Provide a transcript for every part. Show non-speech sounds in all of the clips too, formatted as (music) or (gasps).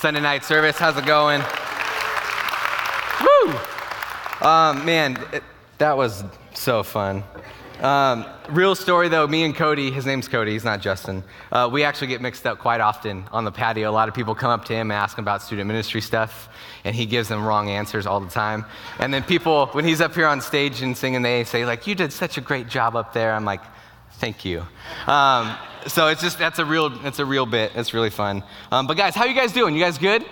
Sunday night service. How's it going? Woo! Um, man, it, that was so fun. Um, real story though, me and Cody, his name's Cody, he's not Justin. Uh, we actually get mixed up quite often on the patio. A lot of people come up to him and ask him about student ministry stuff, and he gives them wrong answers all the time. And then people, when he's up here on stage and singing, they say, like, you did such a great job up there. I'm like, thank you. Um, so it's just, that's a real, it's a real bit. It's really fun. Um, but guys, how you guys doing? You guys good?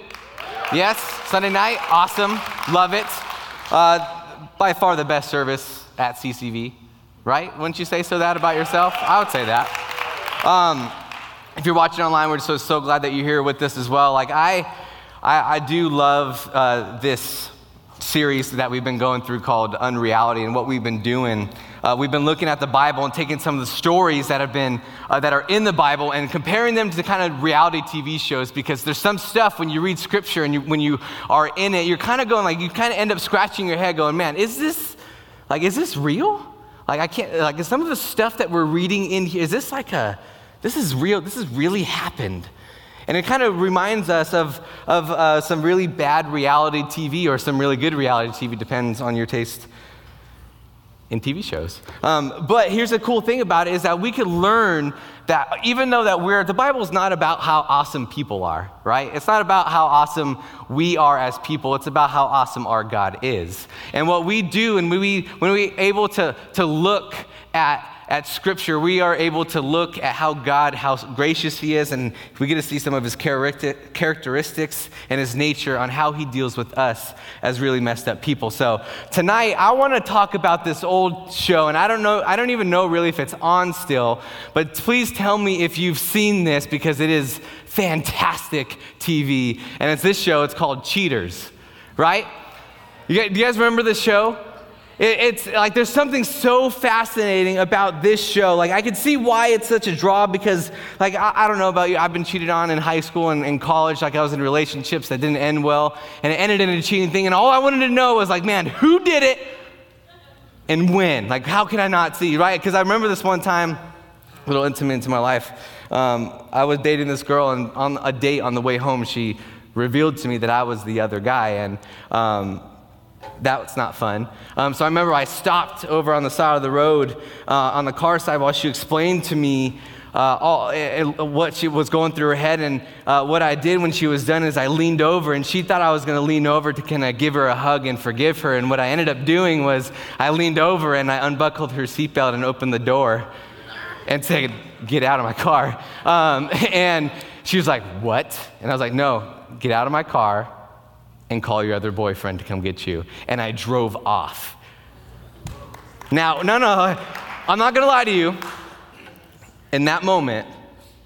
Yes? Sunday night? Awesome. Love it. Uh, by far the best service at CCV, right? Wouldn't you say so that about yourself? I would say that. Um, if you're watching online, we're so, so glad that you're here with us as well. Like, I, I, I do love uh, this series that we've been going through called Unreality and what we've been doing. Uh, we've been looking at the Bible and taking some of the stories that have been uh, that are in the Bible and comparing them to kind of reality TV shows because there's some stuff when you read Scripture and you, when you are in it, you're kind of going like you kind of end up scratching your head, going, "Man, is this like is this real? Like I can't like is some of the stuff that we're reading in here is this like a this is real? This has really happened." And it kind of reminds us of, of uh, some really bad reality TV or some really good reality TV, depends on your taste in TV shows. Um, but here's the cool thing about it is that we can learn that even though that we're, the Bible is not about how awesome people are, right? It's not about how awesome we are as people. It's about how awesome our God is. And what we do and we, when we're able to, to look at at Scripture, we are able to look at how God, how gracious He is, and we get to see some of His characteristics and His nature on how He deals with us as really messed up people. So tonight, I want to talk about this old show, and I don't know, I don't even know really if it's on still, but please tell me if you've seen this because it is fantastic TV, and it's this show. It's called Cheaters, right? You guys, do you guys remember this show? It, it's like there's something so fascinating about this show. Like I could see why it's such a draw because, like, I, I don't know about you, I've been cheated on in high school and in college. Like I was in relationships that didn't end well, and it ended in a cheating thing. And all I wanted to know was like, man, who did it and when? Like, how can I not see? Right? Because I remember this one time, a little intimate into my life. Um, I was dating this girl, and on a date on the way home, she revealed to me that I was the other guy, and um, that's not fun. Um, so I remember I stopped over on the side of the road uh, on the car side while she explained to me uh, all, uh, what she was going through her head. And uh, what I did when she was done is I leaned over, and she thought I was going to lean over to kind of give her a hug and forgive her. And what I ended up doing was I leaned over and I unbuckled her seatbelt and opened the door and said, Get out of my car. Um, (laughs) and she was like, What? And I was like, No, get out of my car and call your other boyfriend to come get you. And I drove off. Now, no, no, I'm not gonna lie to you. In that moment,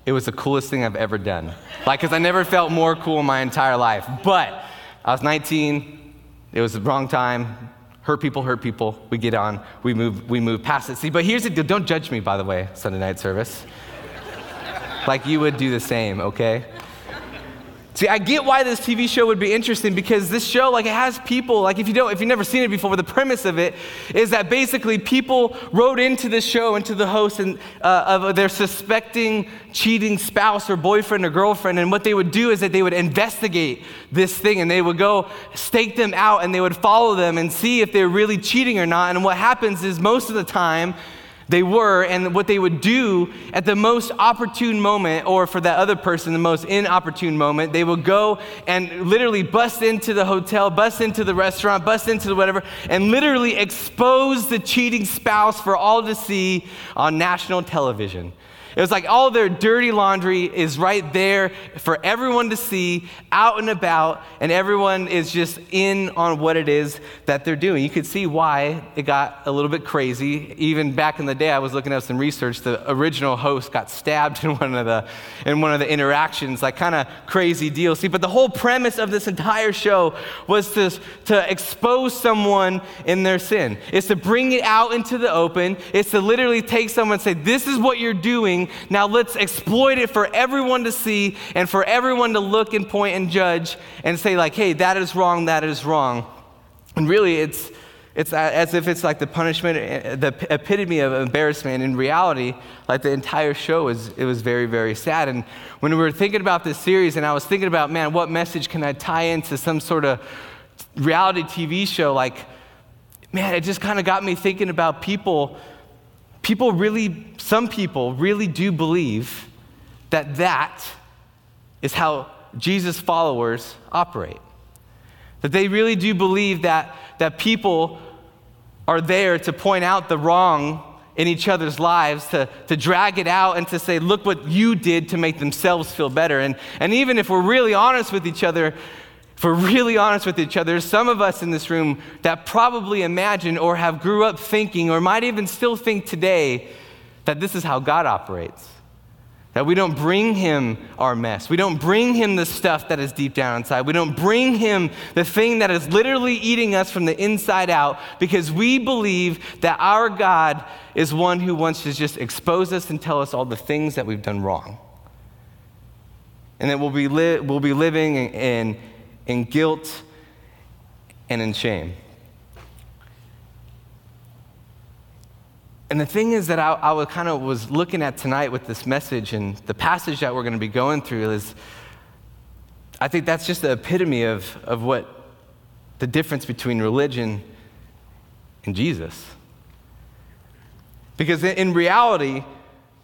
it was the coolest thing I've ever done. Like, because I never felt more cool in my entire life. But I was 19, it was the wrong time. Hurt people, hurt people. We get on, we move, we move past it. See, but here's the deal. Don't judge me, by the way, Sunday night service. like you would do the same, okay? See, I get why this TV show would be interesting because this show, like, it has people, like, if you don't, if you've never seen it before, the premise of it is that basically people wrote into this show, into the host, and uh, of their suspecting cheating spouse or boyfriend or girlfriend, and what they would do is that they would investigate this thing, and they would go stake them out, and they would follow them and see if they're really cheating or not. And what happens is most of the time, they were, and what they would do at the most opportune moment, or for that other person, the most inopportune moment, they would go and literally bust into the hotel, bust into the restaurant, bust into the whatever, and literally expose the cheating spouse for all to see on national television. It was like all their dirty laundry is right there for everyone to see, out and about, and everyone is just in on what it is that they're doing. You could see why it got a little bit crazy. Even back in the day, I was looking at some research. The original host got stabbed (laughs) in one of the in one of the interactions, like kind of crazy deal. See, but the whole premise of this entire show was to, to expose someone in their sin. It's to bring it out into the open. It's to literally take someone and say, This is what you're doing now let's exploit it for everyone to see and for everyone to look and point and judge and say, like, hey, that is wrong, that is wrong. And really, it's, it's as if it's like the punishment, uh, the epitome of embarrassment. In reality, like the entire show was, it was very, very sad. And when we were thinking about this series, and I was thinking about, man, what message can I tie into some sort of reality TV show? Like, man, it just kind of got me thinking about people. People really, some people really do believe that that is how Jesus' followers operate. That they really do believe that, that people are there to point out the wrong in each other's lives, to, to drag it out and to say, look what you did to make themselves feel better. And, and even if we're really honest with each other, if we're really honest with each other, some of us in this room that probably imagine or have grew up thinking or might even still think today that this is how God operates. That we don't bring him our mess. We don't bring him the stuff that is deep down inside. We don't bring him the thing that is literally eating us from the inside out because we believe that our God is one who wants to just expose us and tell us all the things that we've done wrong. And that we'll be, li- we'll be living in, in, in guilt and in shame. And the thing is that I, I kind of was looking at tonight with this message and the passage that we're going to be going through is, I think that's just the epitome of, of what the difference between religion and Jesus. Because in reality,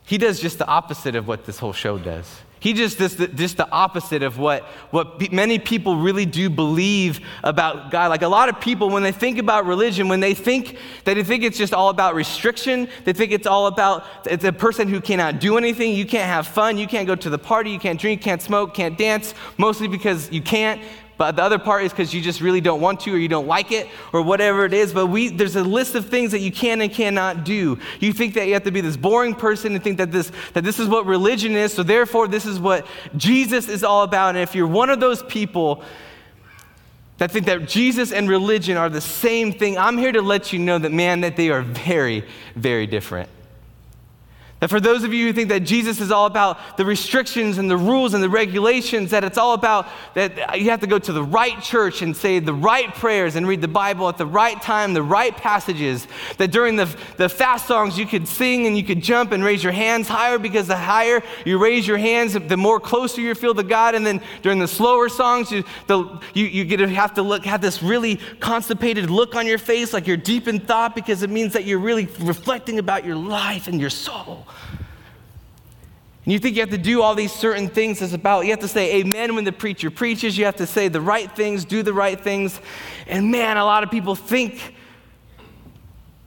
he does just the opposite of what this whole show does. He just does the, just the opposite of what, what many people really do believe about God. Like a lot of people, when they think about religion, when they think that they think it's just all about restriction, they think it's all about it's a person who cannot do anything, you can't have fun, you can't go to the party, you can't drink, can't smoke, can't dance, mostly because you can't, but the other part is because you just really don't want to or you don't like it or whatever it is. But we, there's a list of things that you can and cannot do. You think that you have to be this boring person and think that this, that this is what religion is, so therefore this is what Jesus is all about. And if you're one of those people that think that Jesus and religion are the same thing, I'm here to let you know that, man, that they are very, very different. That for those of you who think that Jesus is all about the restrictions and the rules and the regulations, that it's all about that you have to go to the right church and say the right prayers and read the Bible at the right time, the right passages, that during the, the fast songs you could sing and you could jump and raise your hands higher because the higher you raise your hands, the more closer you feel to God. And then during the slower songs, you, the, you, you get to have to look, have this really constipated look on your face like you're deep in thought because it means that you're really reflecting about your life and your soul. And you think you have to do all these certain things it's about. You have to say amen when the preacher preaches. You have to say the right things, do the right things. And man, a lot of people think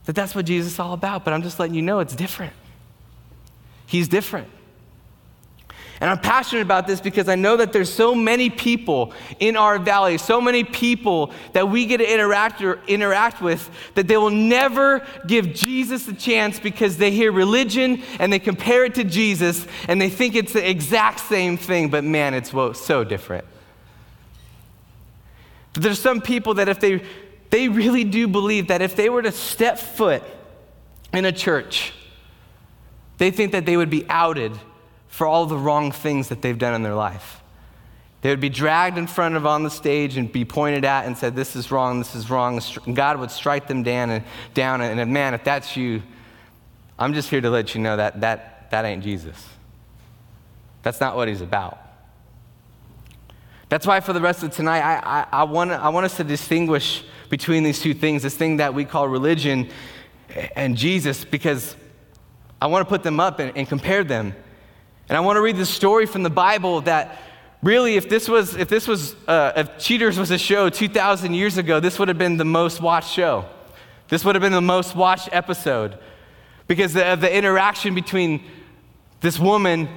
that that's what Jesus is all about. But I'm just letting you know it's different. He's different. And I'm passionate about this because I know that there's so many people in our valley, so many people that we get to interact, interact with that they will never give Jesus a chance because they hear religion and they compare it to Jesus and they think it's the exact same thing, but man, it's so different. But there's some people that if they, they really do believe that if they were to step foot in a church, they think that they would be outed for all the wrong things that they've done in their life. They would be dragged in front of on the stage and be pointed at and said, This is wrong, this is wrong. And God would strike them down and, down. and man, if that's you, I'm just here to let you know that that, that ain't Jesus. That's not what he's about. That's why for the rest of tonight, I, I, I, want, I want us to distinguish between these two things this thing that we call religion and Jesus, because I want to put them up and, and compare them. And I want to read the story from the Bible that really, if this was, if this was, uh, if Cheaters was a show 2,000 years ago, this would have been the most watched show. This would have been the most watched episode because of the interaction between this woman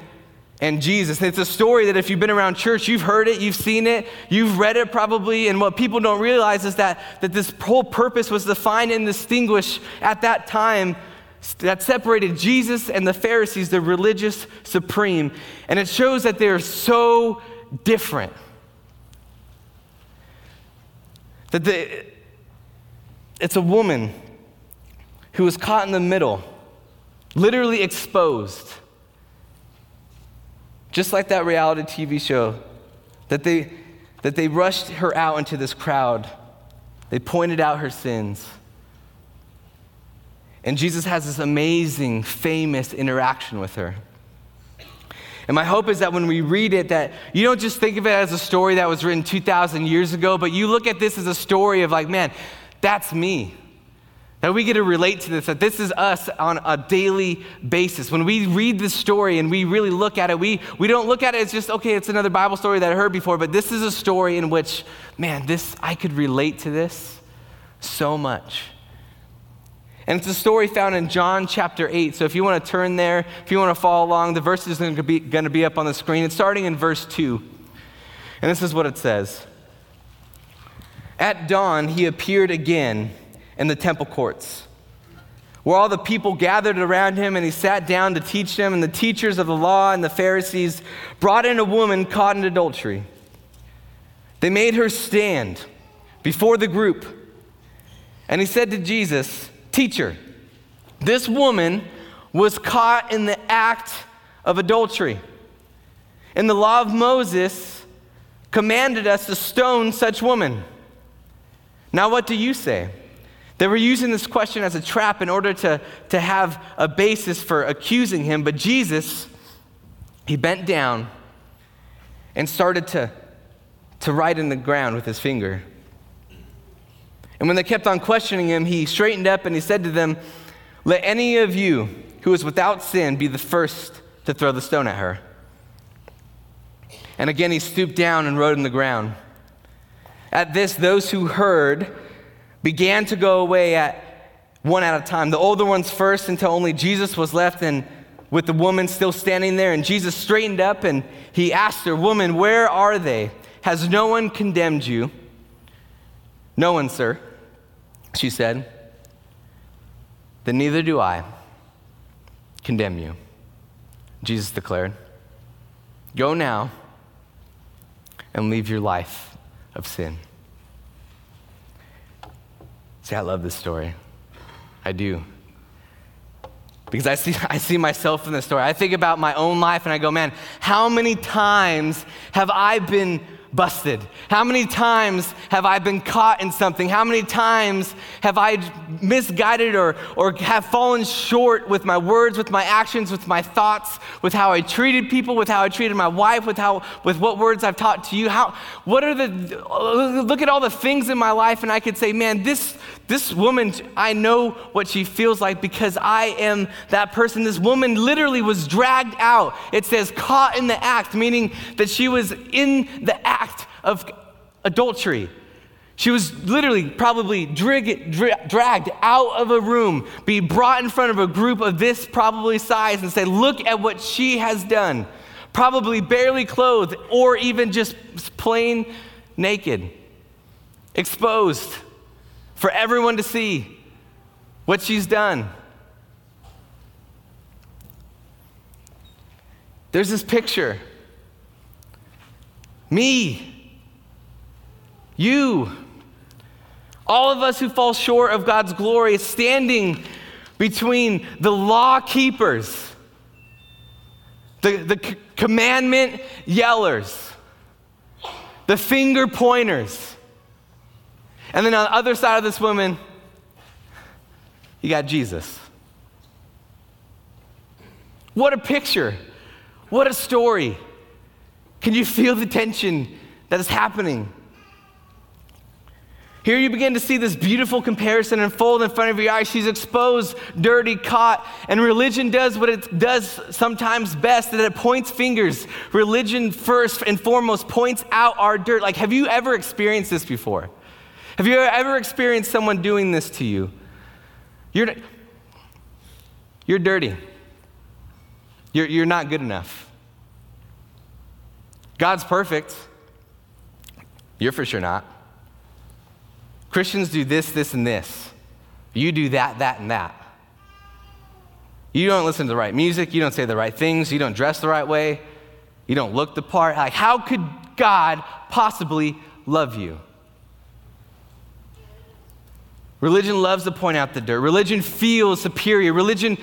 and Jesus. It's a story that if you've been around church, you've heard it, you've seen it, you've read it probably. And what people don't realize is that, that this whole purpose was to find and distinguish at that time that separated Jesus and the Pharisees, the religious supreme. And it shows that they're so different. That the, it's a woman who was caught in the middle, literally exposed. Just like that reality TV show, that they, that they rushed her out into this crowd. They pointed out her sins. And Jesus has this amazing, famous interaction with her. And my hope is that when we read it, that you don't just think of it as a story that was written 2,000 years ago, but you look at this as a story of like, man, that's me. That we get to relate to this, that this is us on a daily basis. When we read this story and we really look at it, we, we don't look at it as just, okay, it's another Bible story that I heard before, but this is a story in which, man, this, I could relate to this so much. And it's a story found in John chapter 8. So if you want to turn there, if you want to follow along, the verse is going to be, going to be up on the screen. It's starting in verse 2. And this is what it says At dawn, he appeared again in the temple courts, where all the people gathered around him, and he sat down to teach them. And the teachers of the law and the Pharisees brought in a woman caught in adultery. They made her stand before the group. And he said to Jesus, Teacher, this woman was caught in the act of adultery. And the law of Moses commanded us to stone such woman. Now, what do you say? They were using this question as a trap in order to, to have a basis for accusing him, but Jesus, he bent down and started to, to write in the ground with his finger. And when they kept on questioning him, he straightened up and he said to them, Let any of you who is without sin be the first to throw the stone at her. And again he stooped down and wrote in the ground. At this, those who heard began to go away at one at a time. The older ones first until only Jesus was left and with the woman still standing there. And Jesus straightened up and he asked her, Woman, where are they? Has no one condemned you? No one, sir, she said. Then neither do I condemn you. Jesus declared, Go now and leave your life of sin. See, I love this story. I do. Because I see, (laughs) I see myself in this story. I think about my own life and I go, man, how many times have I been busted? How many times have I been caught in something? How many times have I misguided or, or have fallen short with my words, with my actions, with my thoughts, with how I treated people, with how I treated my wife, with, how, with what words I've taught to you? How, what are the, look at all the things in my life and I could say, man, this, this woman, I know what she feels like because I am that person. This woman literally was dragged out. It says caught in the act, meaning that she was in the act of adultery. She was literally probably dra- dragged out of a room, be brought in front of a group of this probably size and say, Look at what she has done. Probably barely clothed or even just plain naked, exposed for everyone to see what she's done. There's this picture. Me. You. All of us who fall short of God's glory standing between the law keepers, the, the c- commandment yellers, the finger pointers, and then on the other side of this woman, you got Jesus. What a picture. What a story. Can you feel the tension that is happening? Here you begin to see this beautiful comparison unfold in front of your eyes. She's exposed, dirty, caught, and religion does what it does sometimes best, that it points fingers. Religion, first and foremost, points out our dirt. Like, have you ever experienced this before? Have you ever experienced someone doing this to you? You're, you're dirty. You're, you're not good enough. God's perfect. You're for sure not. Christians do this, this, and this. You do that, that, and that. You don't listen to the right music. You don't say the right things. You don't dress the right way. You don't look the part. Like, how could God possibly love you? Religion loves to point out the dirt. Religion feels superior. Religion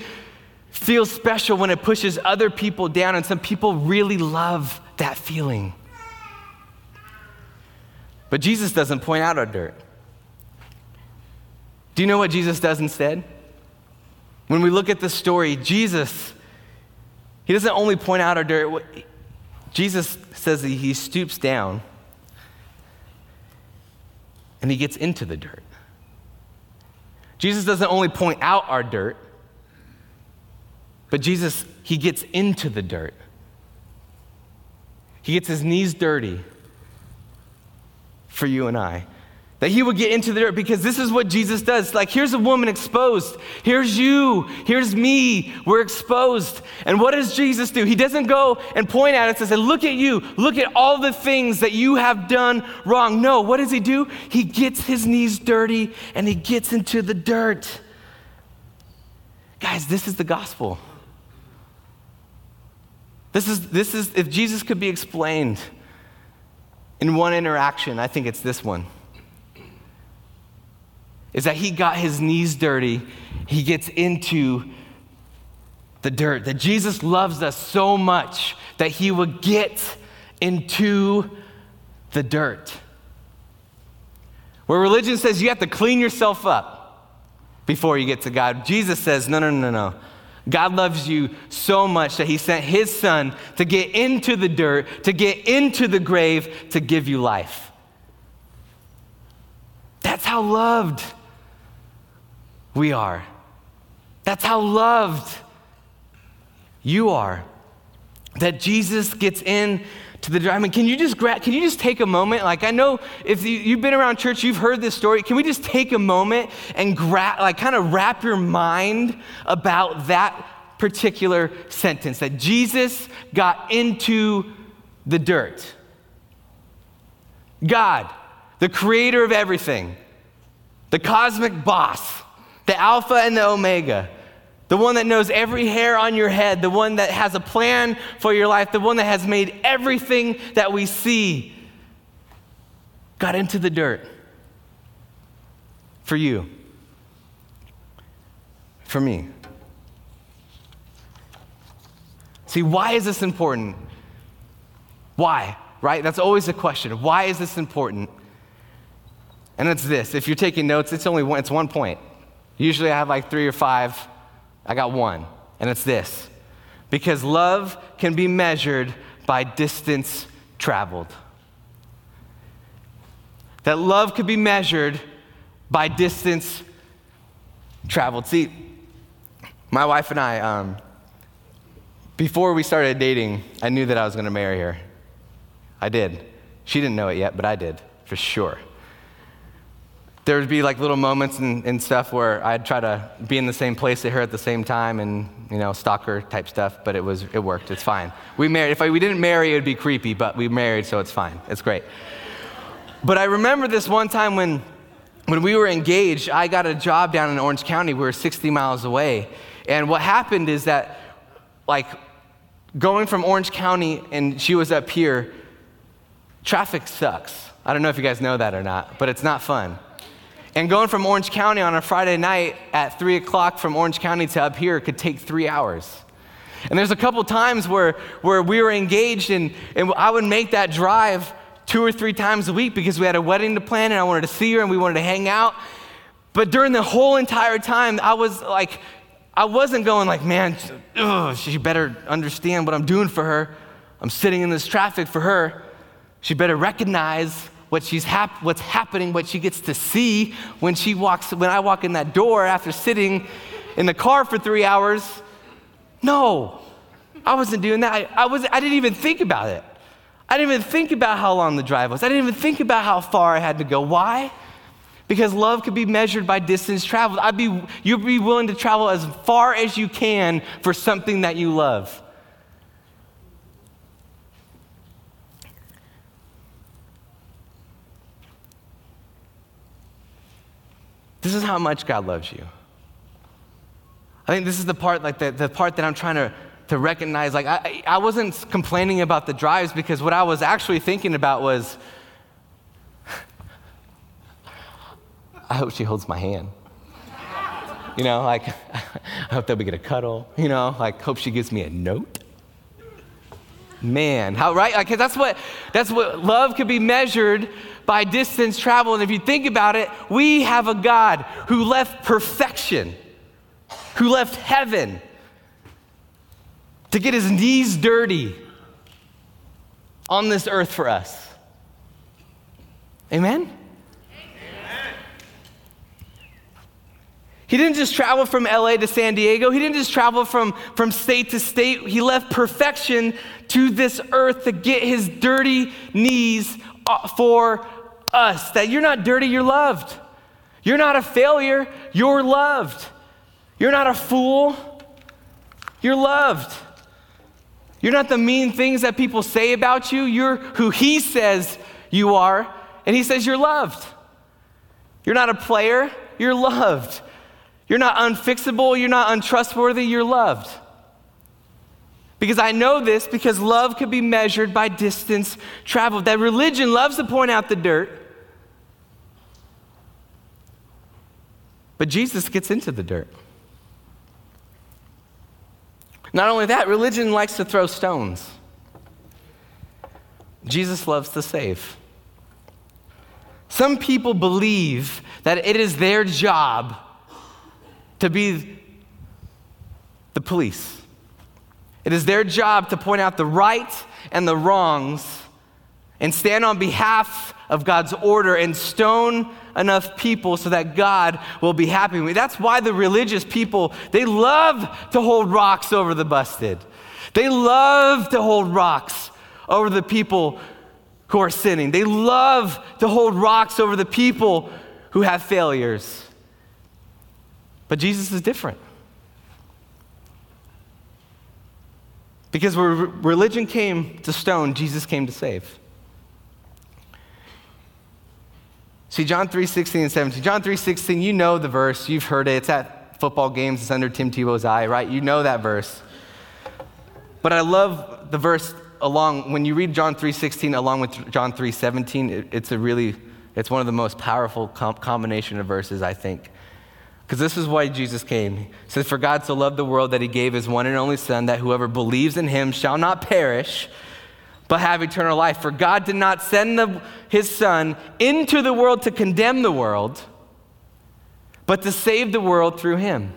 feels special when it pushes other people down, and some people really love that feeling. But Jesus doesn't point out our dirt. Do you know what Jesus does instead? When we look at this story, Jesus, he doesn't only point out our dirt. Jesus says that he stoops down and he gets into the dirt. Jesus doesn't only point out our dirt, but Jesus, he gets into the dirt. He gets his knees dirty for you and I. That he would get into the dirt because this is what Jesus does. Like, here's a woman exposed. Here's you. Here's me. We're exposed. And what does Jesus do? He doesn't go and point at us and say, Look at you. Look at all the things that you have done wrong. No, what does he do? He gets his knees dirty and he gets into the dirt. Guys, this is the gospel. This is, this is, if Jesus could be explained in one interaction, I think it's this one. Is that he got his knees dirty, he gets into the dirt. That Jesus loves us so much that he would get into the dirt. Where religion says you have to clean yourself up before you get to God, Jesus says, no, no, no, no. God loves you so much that he sent his son to get into the dirt, to get into the grave, to give you life. That's how loved we are. That's how loved you are. That Jesus gets in to the I mean, can you just gra- can you just take a moment? Like I know if you, have been around church, you've heard this story. Can we just take a moment and gra- like kind of wrap your mind about that particular sentence that Jesus got into the dirt. God, the creator of everything, the cosmic boss, the Alpha and the Omega the one that knows every hair on your head, the one that has a plan for your life, the one that has made everything that we see, got into the dirt for you, for me. See, why is this important? Why? Right? That's always a question. Why is this important? And it's this. If you're taking notes, it's only one, it's one point. Usually I have like three or five I got one, and it's this because love can be measured by distance traveled. That love could be measured by distance traveled. See, my wife and I, um, before we started dating, I knew that I was going to marry her. I did. She didn't know it yet, but I did, for sure there would be like little moments and, and, stuff where I'd try to be in the same place at her at the same time and, you know, stalker type stuff, but it was, it worked. It's fine. We married. If I, we didn't marry, it would be creepy, but we married, so it's fine. It's great. But I remember this one time when, when we were engaged, I got a job down in Orange County. We were 60 miles away. And what happened is that, like, going from Orange County and she was up here, traffic sucks. I don't know if you guys know that or not, but it's not fun. And going from Orange County on a Friday night at 3 o'clock from Orange County to up here could take three hours. And there's a couple times where, where we were engaged, and, and I would make that drive two or three times a week because we had a wedding to plan and I wanted to see her and we wanted to hang out. But during the whole entire time, I was like, I wasn't going like, man, ugh, she better understand what I'm doing for her. I'm sitting in this traffic for her. She better recognize what she's hap- what's happening, what she gets to see when she walks, when I walk in that door after sitting in the car for three hours. No, I wasn't doing that. I, I, was, I didn't even think about it. I didn't even think about how long the drive was. I didn't even think about how far I had to go. Why? Because love could be measured by distance traveled. I'd be, you'd be willing to travel as far as you can for something that you love. This is how much God loves you. I think this is the part, like the, the part that I'm trying to, to recognize. Like I, I wasn't complaining about the drives because what I was actually thinking about was, I hope she holds my hand. You know, like (laughs) I hope that we get a cuddle. You know, like hope she gives me a note. Man, how right? Like that's what that's what love could be measured by distance travel. And if you think about it, we have a God who left perfection who left heaven to get his knees dirty on this earth for us. Amen? He didn't just travel from LA to San Diego. He didn't just travel from, from state to state. He left perfection to this earth to get his dirty knees uh, for us. That you're not dirty, you're loved. You're not a failure, you're loved. You're not a fool, you're loved. You're not the mean things that people say about you, you're who he says you are, and he says you're loved. You're not a player, you're loved. You're not unfixable, you're not untrustworthy, you're loved. Because I know this because love could be measured by distance traveled. That religion loves to point out the dirt. But Jesus gets into the dirt. Not only that, religion likes to throw stones. Jesus loves to save. Some people believe that it is their job to be the police. It is their job to point out the right and the wrongs and stand on behalf of God's order and stone enough people so that God will be happy with me. That's why the religious people, they love to hold rocks over the busted. They love to hold rocks over the people who are sinning. They love to hold rocks over the people who have failures. But Jesus is different. Because where religion came to stone, Jesus came to save. See, John 3 16 and 17. John 3 16, you know the verse, you've heard it. It's at football games, it's under Tim Tebow's eye, right? You know that verse. But I love the verse along, when you read John 3 16 along with John 3 17, it, it's a really, it's one of the most powerful com- combination of verses, I think. Because this is why Jesus came. He says, For God so loved the world that he gave his one and only Son, that whoever believes in him shall not perish, but have eternal life. For God did not send the, his Son into the world to condemn the world, but to save the world through him.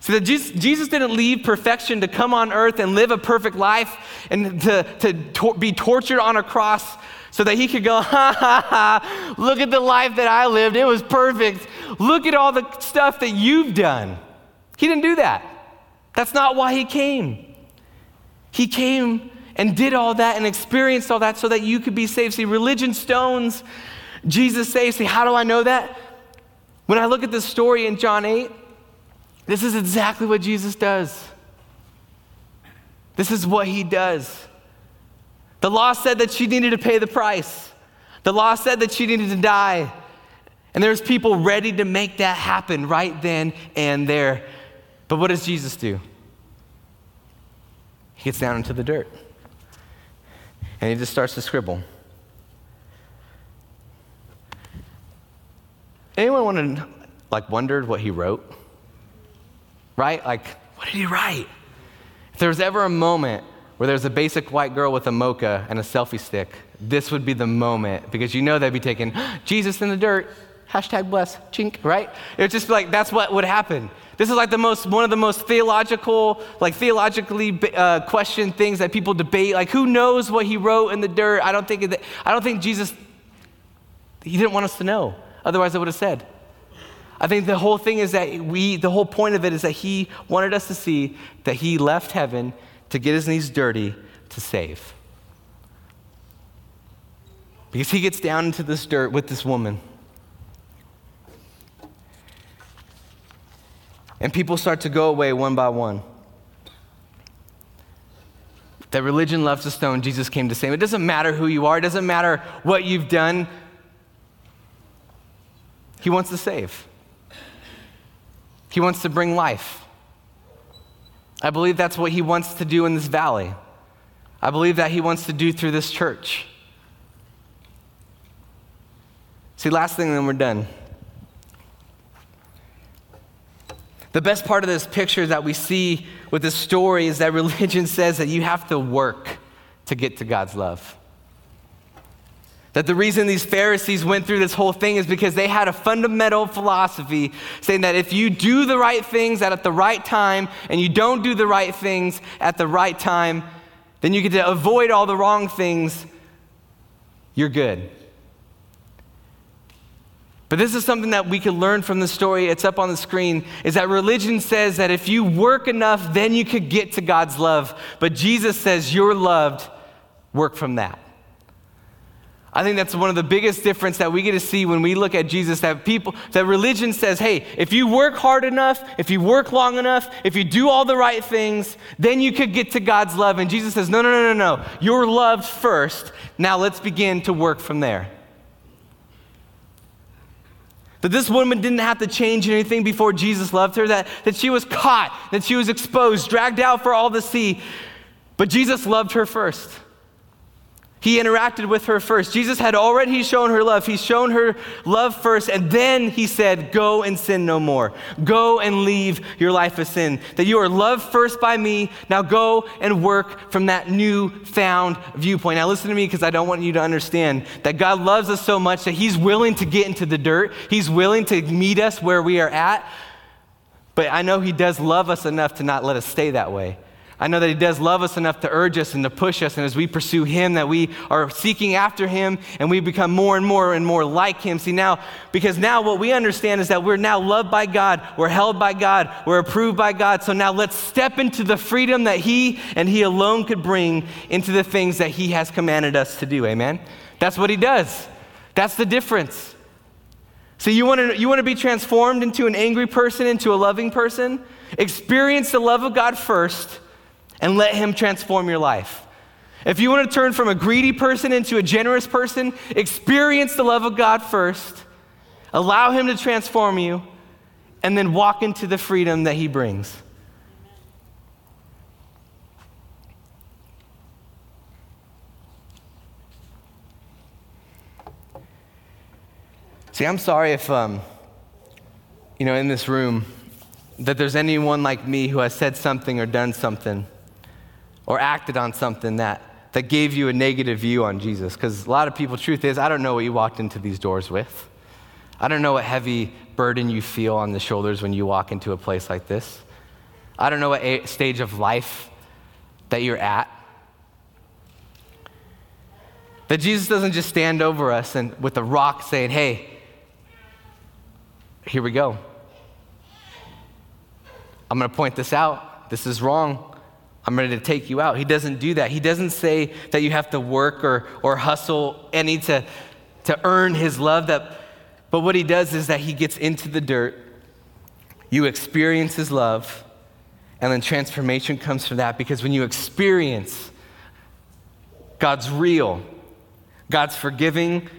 So that Jesus, didn't leave perfection to come on earth and live a perfect life and to, to, to be tortured on a cross so that he could go, (laughs) ha ha ha, look at the life that I lived. It was perfect. Look at all the stuff that you've done. He didn't do that. That's not why he came. He came and did all that and experienced all that so that you could be saved. See, religion stones, Jesus saves. See, how do I know that? When I look at this story in John 8, this is exactly what Jesus does. This is what he does. The law said that she needed to pay the price. The law said that she needed to die. And there's people ready to make that happen right then and there. But what does Jesus do? He gets down into the dirt. And he just starts to scribble. Anyone want to like wondered what he wrote? Right? Like, what did he write? If there was ever a moment where there's a basic white girl with a mocha and a selfie stick, this would be the moment because you know they'd be taking (gasps) Jesus in the dirt, hashtag bless, chink, right? It would just be like, that's what would happen. This is like the most, one of the most theological, like theologically uh, questioned things that people debate. Like, who knows what he wrote in the dirt? I don't think, that, I don't think Jesus, he didn't want us to know. Otherwise, I would have said. I think the whole thing is that we, the whole point of it is that he wanted us to see that he left heaven to get his knees dirty to save. Because he gets down into this dirt with this woman. And people start to go away one by one. That religion loves to stone, Jesus came to save. It doesn't matter who you are, it doesn't matter what you've done. He wants to save, He wants to bring life. I believe that's what he wants to do in this valley. I believe that he wants to do through this church. See, last thing, then we're done. The best part of this picture that we see with this story is that (laughs) religion says that you have to work to get to God's love. That the reason these Pharisees went through this whole thing is because they had a fundamental philosophy saying that if you do the right things at the right time and you don't do the right things at the right time, then you get to avoid all the wrong things, you're good. But this is something that we can learn from the story. It's up on the screen. Is that religion says that if you work enough, then you could get to God's love. But Jesus says you're loved, work from that. I think that's one of the biggest difference that we get to see when we look at Jesus that people that religion says, "Hey, if you work hard enough, if you work long enough, if you do all the right things, then you could get to God's love." And Jesus says, "No, no, no, no, no. You're loved first. Now let's begin to work from there." That this woman didn't have to change anything before Jesus loved her, that, that she was caught, that she was exposed, dragged out for all to see. But Jesus loved her first. He interacted with her first. Jesus had already shown her love. He's shown her love first, and then he said, Go and sin no more. Go and leave your life of sin. That you are loved first by me. Now go and work from that new found viewpoint. Now listen to me because I don't want you to understand that God loves us so much that he's willing to get into the dirt, he's willing to meet us where we are at. But I know he does love us enough to not let us stay that way. I know that He does love us enough to urge us and to push us. And as we pursue Him, that we are seeking after Him and we become more and more and more like Him. See, now, because now what we understand is that we're now loved by God, we're held by God, we're approved by God. So now let's step into the freedom that He and He alone could bring into the things that He has commanded us to do. Amen? That's what He does. That's the difference. So you want to you want to be transformed into an angry person, into a loving person? Experience the love of God first and let Him transform your life. If you want to turn from a greedy person into a generous person, experience the love of God first, allow Him to transform you, and then walk into the freedom that He brings. See, I'm sorry if, um, you know, in this room, that there's anyone like me who has said something or done something or acted on something that, that gave you a negative view on Jesus. Because a lot of people, truth is, I don't know what you walked into these doors with. I don't know what heavy burden you feel on the shoulders when you walk into a place like this. I don't know what a- stage of life that you're at. That Jesus doesn't just stand over us and with a rock saying, hey, here we go. I'm going to point this out. This is wrong. I'm ready to take you out. He doesn't do that. He doesn't say that you have to work or, or hustle any to, to earn his love. That, but what he does is that he gets into the dirt. You experience his love, and then transformation comes from that because when you experience God's real, God's forgiving,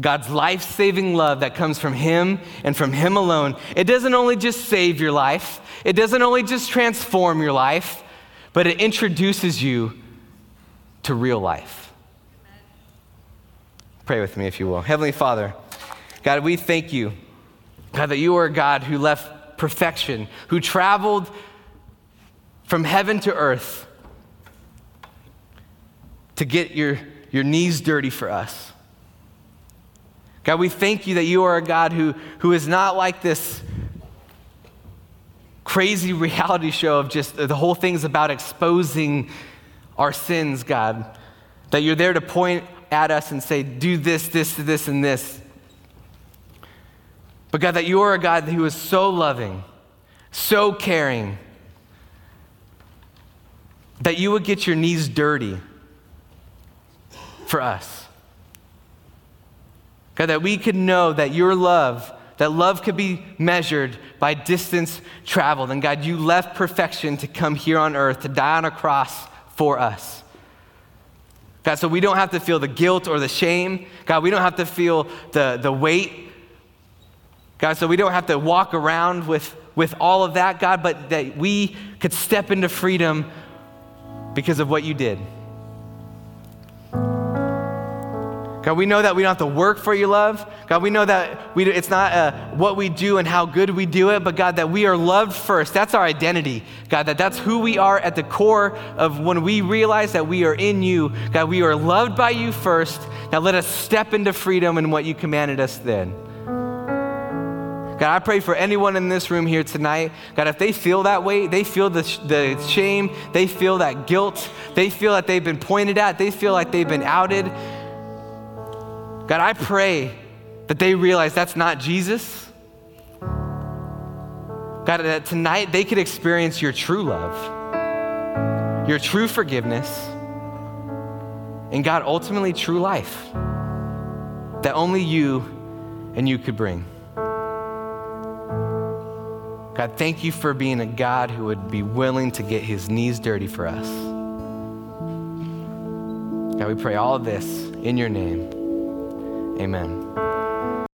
God's life saving love that comes from Him and from Him alone, it doesn't only just save your life, it doesn't only just transform your life, but it introduces you to real life. Pray with me, if you will. Heavenly Father, God, we thank you, God, that you are a God who left perfection, who traveled from heaven to earth to get your, your knees dirty for us. God, we thank you that you are a God who, who is not like this crazy (laughs) reality show of just the whole thing's about exposing our sins, God. That you're there to point at us and say, do this, this, this, and this. But God, that you are a God who is so loving, so caring, that you would get your knees dirty for us. God, that we could know that your love that love could be measured by distance traveled. And God, you left perfection to come here on earth to die on a cross for us. God, so we don't have to feel the guilt or the shame. God, we don't have to feel the, the weight. God, so we don't have to walk around with, with all of that, God, but that we could step into freedom because of what you did. God, we know that we don't have to work for your love. God, we know that we, it's not uh, what we do and how good we do it, but God, that we are loved first. That's our identity. God, that that's who we are at the core of when we realize that we are in you. God, we are loved by you first. Now let us step into freedom and what you commanded us then. God, I pray for anyone in this room here tonight. God, if they feel that way, they feel the, the shame, they feel that guilt, they feel that they've been pointed at, they feel like they've been outed. God, I pray that they realize that's not Jesus. God, that tonight they could experience your true love, your true forgiveness, and God, ultimately true life that only you and you could bring. God, thank you for being a God who would be willing to get his knees dirty for us. God, we pray all of this in your name. Amen.